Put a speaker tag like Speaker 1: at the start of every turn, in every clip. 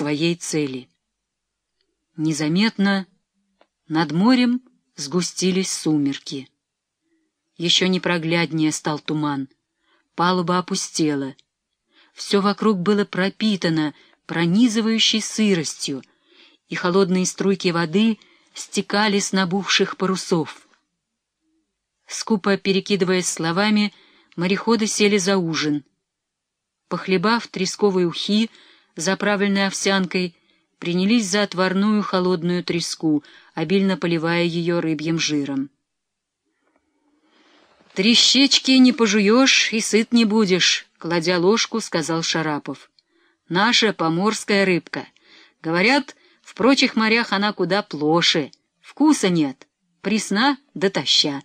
Speaker 1: своей цели. Незаметно над морем сгустились сумерки. Еще непрогляднее стал туман, палуба опустела. Все вокруг было пропитано пронизывающей сыростью, и холодные струйки воды стекали с набухших парусов. Скупо перекидываясь словами, мореходы сели за ужин. Похлебав тресковой ухи, заправленной овсянкой, принялись за отварную холодную треску, обильно поливая ее рыбьим жиром. «Трещечки не пожуешь и сыт не будешь», — кладя ложку, сказал Шарапов. «Наша поморская рыбка. Говорят, в прочих морях она куда плоше. Вкуса нет, пресна да таща».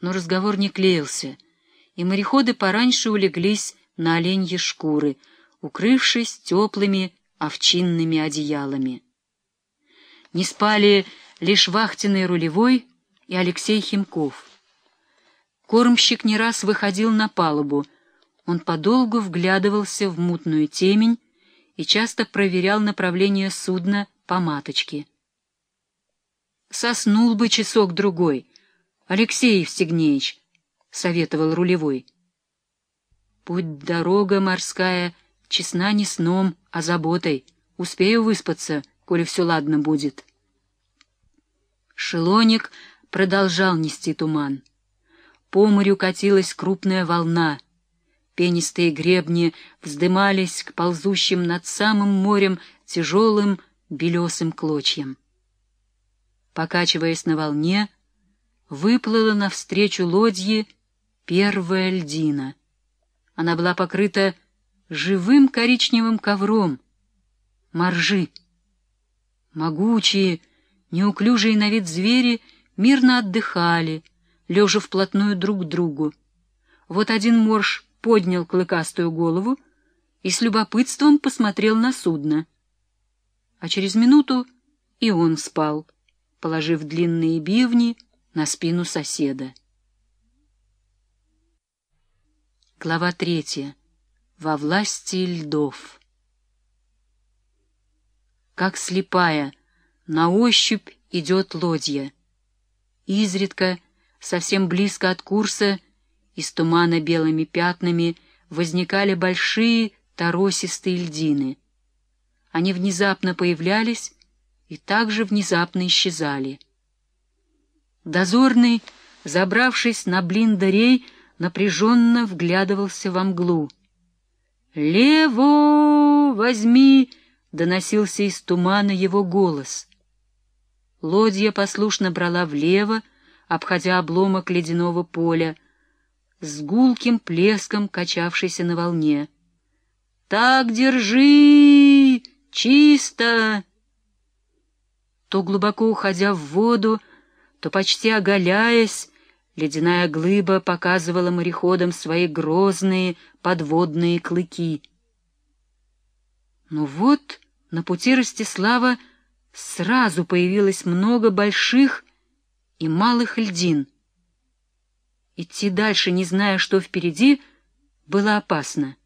Speaker 1: Но разговор не клеился, и мореходы пораньше улеглись на оленьи шкуры, укрывшись теплыми овчинными одеялами. Не спали лишь вахтенный рулевой и Алексей Химков. Кормщик не раз выходил на палубу, он подолгу вглядывался в мутную темень и часто проверял направление судна по маточке. «Соснул бы часок-другой, Алексей Евстигнеевич», — советовал рулевой. «Путь дорога морская, честна не сном, а заботой. Успею выспаться, коли все ладно будет». Шелоник продолжал нести туман. По морю катилась крупная волна. Пенистые гребни вздымались к ползущим над самым морем тяжелым белесым клочьям. Покачиваясь на волне, выплыла навстречу лодье первая льдина. Она была покрыта живым коричневым ковром, моржи. Могучие, неуклюжие на вид звери мирно отдыхали — лежа вплотную друг к другу. Вот один морж поднял клыкастую голову и с любопытством посмотрел на судно. А через минуту и он спал, положив длинные бивни на спину соседа. Глава третья. Во власти льдов. Как слепая, на ощупь идет лодья. Изредка совсем близко от курса, из тумана белыми пятнами возникали большие торосистые льдины. Они внезапно появлялись и также внезапно исчезали. Дозорный, забравшись на блин дарей, напряженно вглядывался во мглу. «Лево возьми!» — доносился из тумана его голос. Лодья послушно брала влево, обходя обломок ледяного поля, с гулким плеском качавшийся на волне. «Так держи! Чисто!» То глубоко уходя в воду, то почти оголяясь, ледяная глыба показывала мореходам свои грозные подводные клыки. Но вот на пути Ростислава сразу появилось много больших и малых льдин. Идти дальше, не зная, что впереди, было опасно.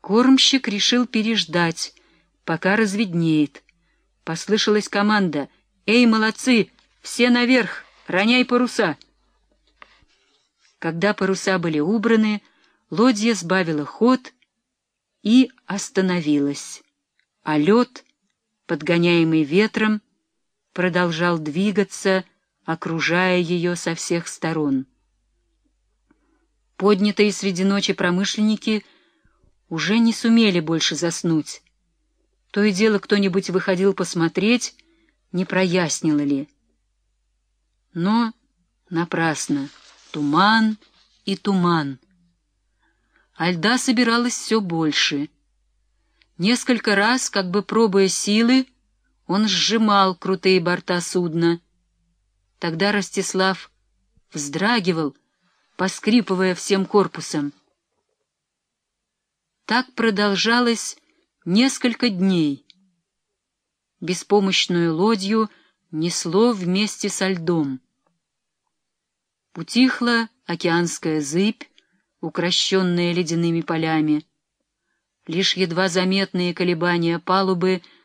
Speaker 1: Кормщик решил переждать, пока разведнеет. Послышалась команда «Эй, молодцы! Все наверх! Роняй паруса!» Когда паруса были убраны, лодья сбавила ход и остановилась, а лед, подгоняемый ветром, продолжал двигаться, окружая ее со всех сторон. Поднятые среди ночи промышленники уже не сумели больше заснуть. То и дело кто-нибудь выходил посмотреть, не прояснило ли. Но напрасно. Туман и туман. А льда собиралось все больше. Несколько раз, как бы пробуя силы, он сжимал крутые борта судна. Тогда Ростислав вздрагивал, поскрипывая всем корпусом. Так продолжалось несколько дней. Беспомощную лодью несло вместе со льдом. Утихла океанская зыбь, укращенная ледяными полями. Лишь едва заметные колебания палубы